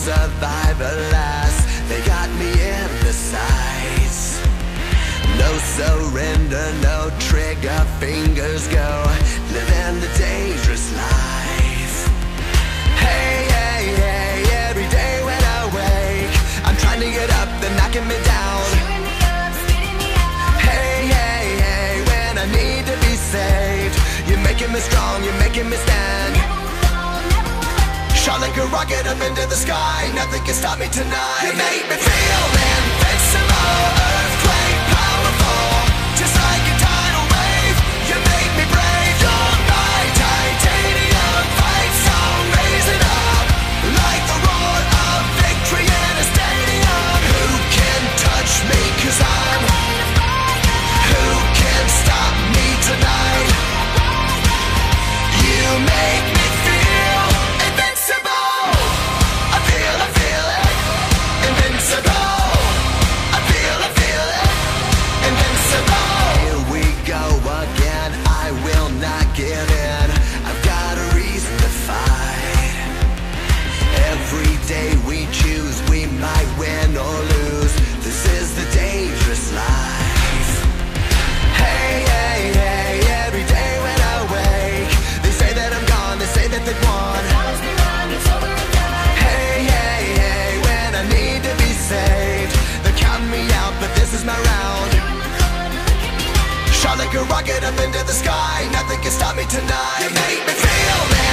survive, alas They got me in the sights. No surrender, no trigger fingers go Living the dangerous life. Hey, hey, hey, every day when I wake I'm trying to get up, they're knocking me down. Hey, hey, hey, when I need to be saved You're making me strong, you're making me stand. Shot like a rocket up into the sky, nothing can stop me tonight. You make me feel invincible, Shot like a rocket up into the sky, nothing can stop me tonight. You make me feel